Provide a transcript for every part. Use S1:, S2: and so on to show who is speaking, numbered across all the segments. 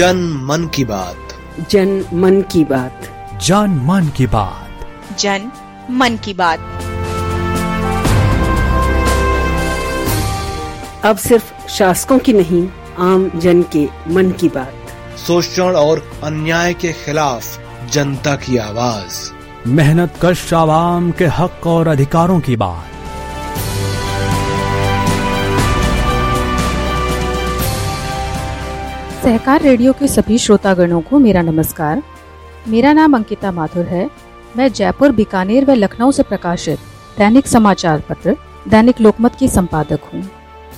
S1: जन मन की बात।
S2: जन मन की बात।
S3: जन मन की बात।
S4: जन मन की बात।
S2: अब सिर्फ़ शासकों की नहीं आम जन के मन की बात।
S1: शोषण और अन्याय के खिलाफ जनता की आवाज़।
S3: मेहनत कश आवाम के हक और अधिकारों की बात।
S5: सहकार रेडियो के सभी श्रोतागणों को मेरा नमस्कार। मेरा नाम अंकिता माथुर है। मैं जयपुर, बीकानेर व लखनऊ से प्रकाशित दैनिक समाचार पत्र, दैनिक लोकमत की संपादक हूँ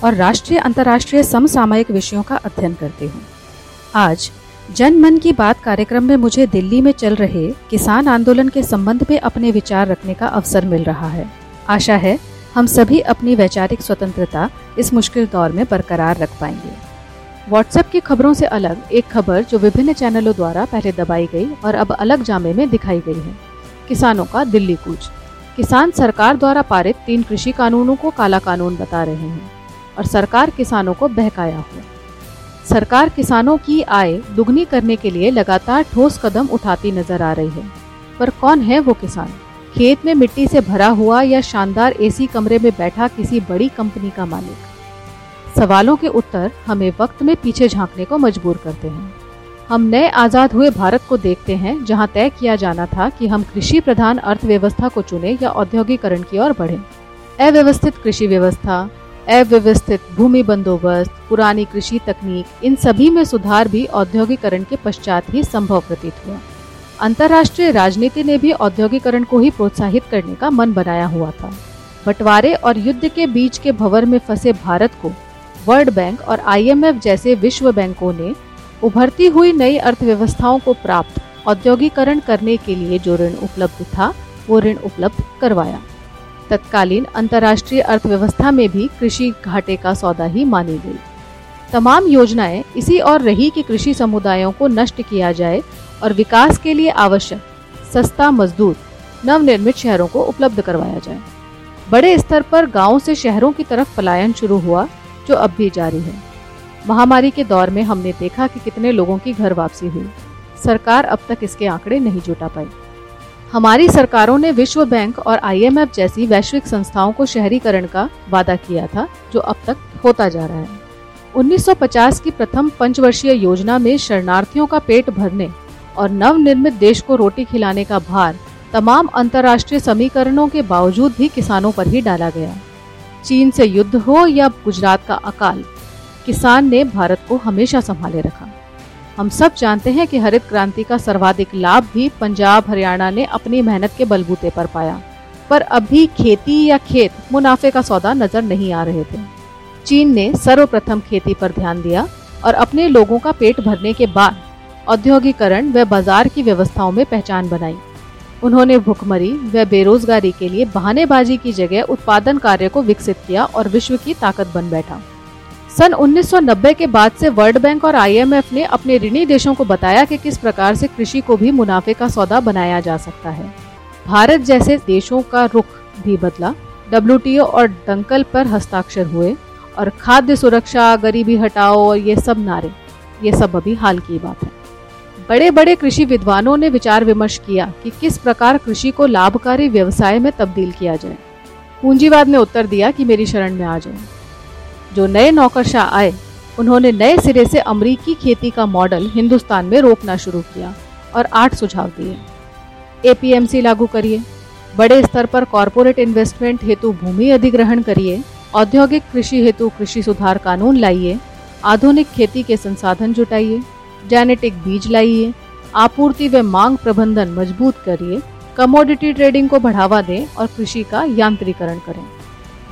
S5: और राष्ट्रीय, अंतर्राष्ट्रीय समसामयिक विषयों का अध्ययन करती हूँ। आज, जन मन की बात कार्यक्रम में मुझे दिल्ली में चल रहे किसान आंदोलन के संबंध में अपने विचार रखने का अवसर मिल रहा है। आशा है, हम सभी अपनी वैचारिक स्वतंत्रता इस मुश्किल दौर में बरकरार रख पाएँगे। व्हाट्सएप की खबरों से अलग एक खबर जो विभिन्न चैनलों द्वारा पहले दबाई गई और अब अलग जामे में दिखाई गई है। किसानों का दिल्ली कूच। किसान सरकार द्वारा पारित तीन कृषि कानूनों को काला कानून बता रहे हैं और सरकार किसानों को बहकाया हुआ सरकार किसानों की आय दुगनी करने के लिए लगातार ठोस कदम उठाती नज़र आ रही है। पर कौन है वो किसान? खेत में मिट्टी से भरा हुआ या शानदार एसी कमरे में बैठा किसी बड़ी कंपनी का मालिक? सवालों के उत्तर हमें वक्त में पीछे झांकने को मजबूर करते हैं। हम नए आज़ाद हुए भारत को देखते हैं, जहाँ तय किया जाना था कि हम कृषि प्रधान अर्थव्यवस्था को चुने या औद्योगिकरण की ओर बढ़े। अव्यवस्थित कृषि व्यवस्था, अव्यवस्थित भूमि बंदोबस्त, पुरानी कृषि तकनीक, इन सभी में सुधार भी औद्योगिकरण के पश्चात ही संभव प्रतीत हुआ। अंतर्राष्ट्रीय राजनीति ने भी औद्योगिकरण को ही प्रोत्साहित करने का मन बनाया हुआ था। बंटवारे और युद्ध के बीच के भवर में फंसे भारत को वर्ल्ड बैंक और आईएमएफ जैसे विश्व बैंकों ने उभरती हुई नई अर्थव्यवस्थाओं को प्राप्त औद्योगिकरण करने के लिए जो ऋण उपलब्ध था, वो ऋण उपलब्ध करवाया। तत्कालीन अंतर्राष्ट्रीय अर्थव्यवस्था में भी कृषि घाटे का सौदा ही मानी गई। तमाम योजनाएँ इसी और रही कि कृषि समुदायों को नष्ट किया जाए और विकास के लिए आवश्यक सस्ता मजदूर नवनिर्मित शहरों को उपलब्ध करवाया जाए। बड़े स्तर पर गाँवों से शहरों की तरफ़ पलायन शुरू हुआ जो अब भी जारी है। महामारी के दौर में हमने देखा कि कितने लोगों की घर वापसी हुई। सरकार अब तक इसके आंकड़े नहीं जुटा पाई। हमारी सरकारों ने विश्व बैंक और आईएमएफ जैसी वैश्विक संस्थाओं को शहरीकरण का वादा किया था, जो अब तक होता जा रहा है। 1950 की प्रथम पंचवर्षीय योजना में शरणार्थियों का पेट भरने और नवनिर्मित देश को रोटी खिलाने का भार तमाम अंतर्राष्ट्रीय समीकरणों के बावजूद भी किसानों पर ही डाला गया। चीन से युद्ध हो या गुजरात का अकाल, किसान ने भारत को हमेशा संभाले रखा। हम सब जानते हैं कि हरित क्रांति का सर्वाधिक लाभ भी पंजाब, हरियाणा ने अपनी मेहनत के बलबूते पर पाया। पर अभी खेती या खेत मुनाफे का सौदा नज़र नहीं आ रहे थे। चीन ने सर्वप्रथम खेती पर ध्यान दिया और अपने लोगों का पेट भरने के बाद औद्योगिकरण व बाज़ार की व्यवस्थाओं में पहचान बनाई। उन्होंने भुखमरी व बेरोजगारी के लिए बहानेबाजी की जगह उत्पादन कार्य को विकसित किया और विश्व की ताकत बन बैठा। सन 1990 के बाद से वर्ल्ड बैंक और आईएमएफ ने अपने ऋणी देशों को बताया कि किस प्रकार से कृषि को भी मुनाफे का सौदा बनाया जा सकता है। भारत जैसे देशों का रुख भी बदला। डब्ल्यू और दंकल पर हस्ताक्षर हुए और खाद्य सुरक्षा, गरीबी हटाओ और ये सब नारे, ये सब अभी हाल की बात है। बड़े बड़े कृषि विद्वानों ने विचार विमर्श किया कि किस प्रकार कृषि को लाभकारी व्यवसाय में तब्दील किया जाए। पूंजीवाद ने उत्तर दिया कि मेरी शरण में आ जाए जो नए नौकरशाह आए, उन्होंने नए सिरे से अमरीकी खेती का मॉडल हिंदुस्तान में रोकना शुरू किया और आठ सुझाव दिए। एपीएमसी लागू करिए, बड़े स्तर पर कॉरपोरेट इन्वेस्टमेंट हेतु भूमि अधिग्रहण करिए, औद्योगिक कृषि हेतु कृषि सुधार कानून लाइए, आधुनिक खेती के संसाधन जुटाइए जेनेटिक बीज लाइए, आपूर्ति व मांग प्रबंधन मज़बूत करिए कमोडिटी ट्रेडिंग को बढ़ावा दें और कृषि का यांत्रिकरण करें।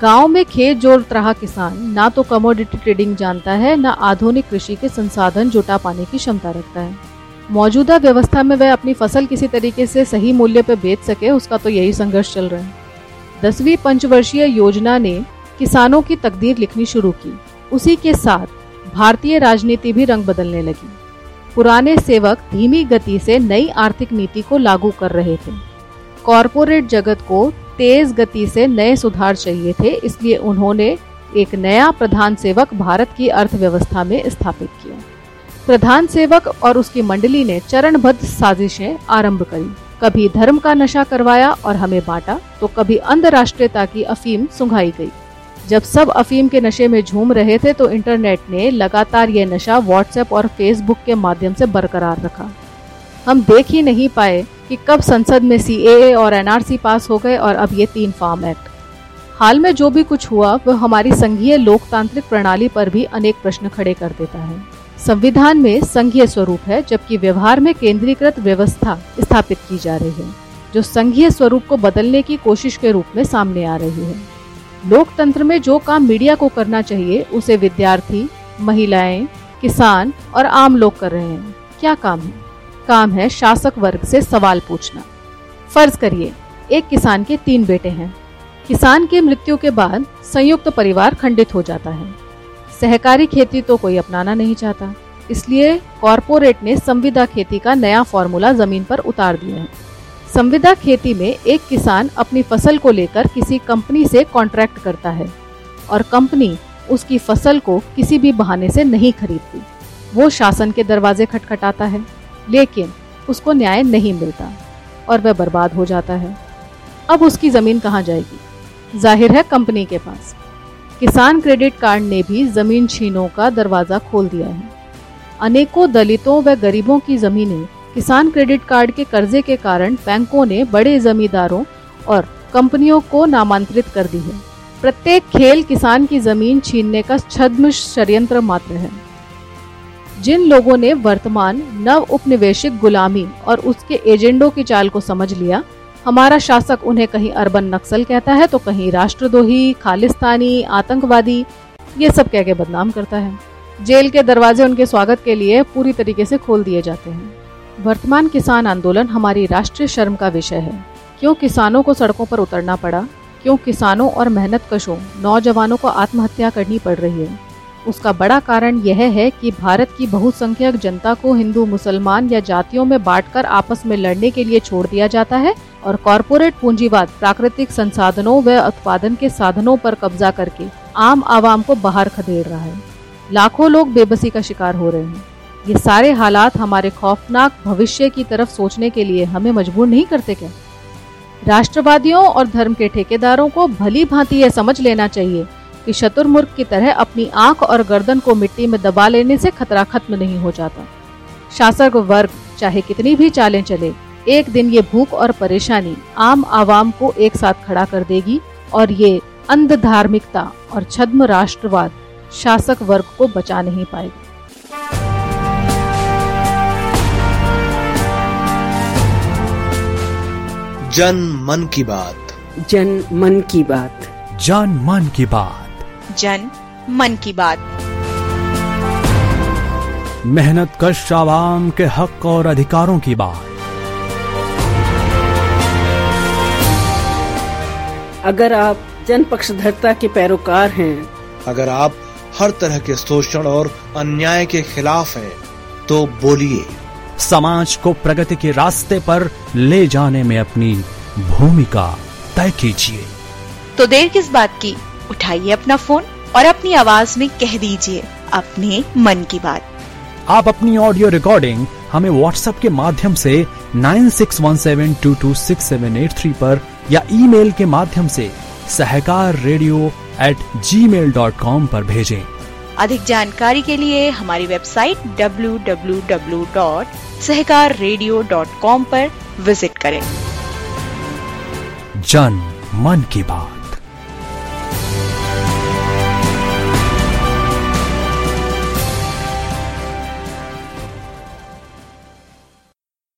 S5: गाँव में खेत जोड़ रहा किसान ना तो कमोडिटी ट्रेडिंग जानता है, न आधुनिक कृषि के संसाधन जुटा पाने की क्षमता रखता है। मौजूदा व्यवस्था में वह अपनी फ़सल किसी तरीके से सही मूल्य पर बेच सके, उसका तो यही संघर्ष चल रहा है। दसवीं पंचवर्षीय योजना ने किसानों की तकदीर लिखनी शुरू की। उसी के साथ भारतीय राजनीति भी रंग बदलने लगी। पुराने सेवक धीमी गति से नई आर्थिक नीति को लागू कर रहे थे। कॉरपोरेट जगत को तेज गति से नए सुधार चाहिए थे, इसलिए उन्होंने एक नया प्रधान सेवक भारत की अर्थव्यवस्था में स्थापित किया। प्रधान सेवक और उसकी मंडली ने चरणबद्ध साजिशें आरंभ करी। कभी धर्म का नशा करवाया और हमें बांटा तो कभी अंतर्राष्ट्रीयता की अफीम सुंघाई गई। जब सब अफीम के नशे में झूम रहे थे तो इंटरनेट ने लगातार ये नशा व्हाट्सएप और फेसबुक के माध्यम से बरकरार रखा। हम देख ही नहीं पाए कि कब संसद में सी और एनआरसी पास हो गए और अब ये तीन फार्म एक्ट हाल में जो भी कुछ हुआ, वह हमारी संघीय लोकतांत्रिक प्रणाली पर भी अनेक प्रश्न खड़े कर देता है। संविधान में संघीय स्वरूप है, जबकि व्यवहार में केंद्रीकृत व्यवस्था स्थापित की जा रही है, जो संघीय स्वरूप को बदलने की कोशिश के रूप में सामने आ रही है। लोकतंत्र में जो काम मीडिया को करना चाहिए, उसे विद्यार्थी, महिलाएँ, किसान और आम लोग कर रहे हैं। क्या काम है? काम है शासक वर्ग से सवाल पूछना। फ़र्ज़ करिए, एक किसान के तीन बेटे हैं। किसान की मृत्यु के बाद संयुक्त परिवार खंडित हो जाता है। सहकारी खेती तो कोई अपनाना नहीं चाहता, इसलिए कॉरपोरेट ने संविदा खेती का नया फॉर्मूला ज़मीन पर उतार दिया है। संविदा खेती में एक किसान अपनी फ़सल को लेकर किसी कंपनी से कॉन्ट्रैक्ट करता है और कंपनी उसकी फ़सल को किसी भी बहाने से नहीं खरीदती। वो शासन के दरवाजे खटखटाता है, लेकिन उसको न्याय नहीं मिलता और वह बर्बाद हो जाता है। अब उसकी ज़मीन कहाँ जाएगी? ज़ाहिर है कंपनी के पास। किसान क्रेडिट कार्ड ने भी ज़मीन छीनों का दरवाज़ा खोल दिया है। अनेकों दलितों व गरीबों की जमीनें किसान क्रेडिट कार्ड के कर्जे के कारण बैंकों ने बड़े जमींदारों और कंपनियों को नामांतरित कर दी है। प्रत्येक खेल किसान की ज़मीन छीनने का छद्म षड्यंत्र मात्र है। जिन लोगों ने वर्तमान नव उपनिवेशिक गुलामी और उसके एजेंडों की चाल को समझ लिया, हमारा शासक उन्हें कहीं अरबन नक्सल कहता है तो कहीं राष्ट्रद्रोही, खालिस्तानी, आतंकवादी, ये सब कह के बदनाम करता है। जेल के दरवाजे उनके स्वागत के लिए पूरी तरीके से खोल दिए जाते हैं। वर्तमान किसान आंदोलन हमारी राष्ट्रीय शर्म का विषय है। क्यों किसानों को सड़कों पर उतरना पड़ा? क्यों किसानों और मेहनत कशों नौजवानों को आत्महत्या करनी पड़ रही है? उसका बड़ा कारण यह है कि भारत की बहुसंख्यक जनता को हिंदू, मुसलमान या जातियों में बांटकर आपस में लड़ने के लिए छोड़ दिया जाता है और कॉरपोरेट पूंजीवाद, प्राकृतिक संसाधनों व उत्पादन के साधनों पर कब्जा करके आम आवाम को बाहर खदेड़ रहा है। लाखों लोग बेबसी का शिकार हो रहे हैं। ये सारे हालात हमारे खौफनाक भविष्य की तरफ़ सोचने के लिए हमें मजबूर नहीं करते क्या? राष्ट्रवादियों और धर्म के ठेकेदारों को भली भांति यह समझ लेना चाहिए कि शतुर्मुर्ग की तरह अपनी आँख और गर्दन को मिट्टी में दबा लेने से खतरा खत्म नहीं हो जाता। शासक वर्ग, चाहे कितनी भी चालें चले, एक दिन ये भूख और परेशानी आम आवाम को एक साथ खड़ा कर देगी और ये अंध धार्मिकता और छद्म राष्ट्रवाद शासक वर्ग को बचा नहीं पाएगी।
S1: जन मन की बात।
S2: जन मन की बात।
S3: जन मन की बात।
S4: जन मन की बात।
S3: मेहनत कश आवाम के हक और अधिकारों की बात।
S2: अगर आप जन पक्षधरता के पैरोकार हैं
S1: अगर आप हर तरह के शोषण और अन्याय के खिलाफ हैं तो बोलिए।
S3: समाज को प्रगति के रास्ते पर ले जाने में अपनी भूमिका तय कीजिए।
S4: तो देर किस बात की? उठाइए अपना फ़ोन और अपनी आवाज़ में कह दीजिए अपने मन की बात।
S3: आप अपनी ऑडियो रिकॉर्डिंग हमें व्हाट्सएप के माध्यम से 9617226783 पर या ईमेल के माध्यम से Sahkar radio at gmail dot com पर भेजें।
S4: अधिक जानकारी के लिए हमारी वेबसाइट www.sahakarradio.com पर विज़िट करें।
S3: जन मन की बात।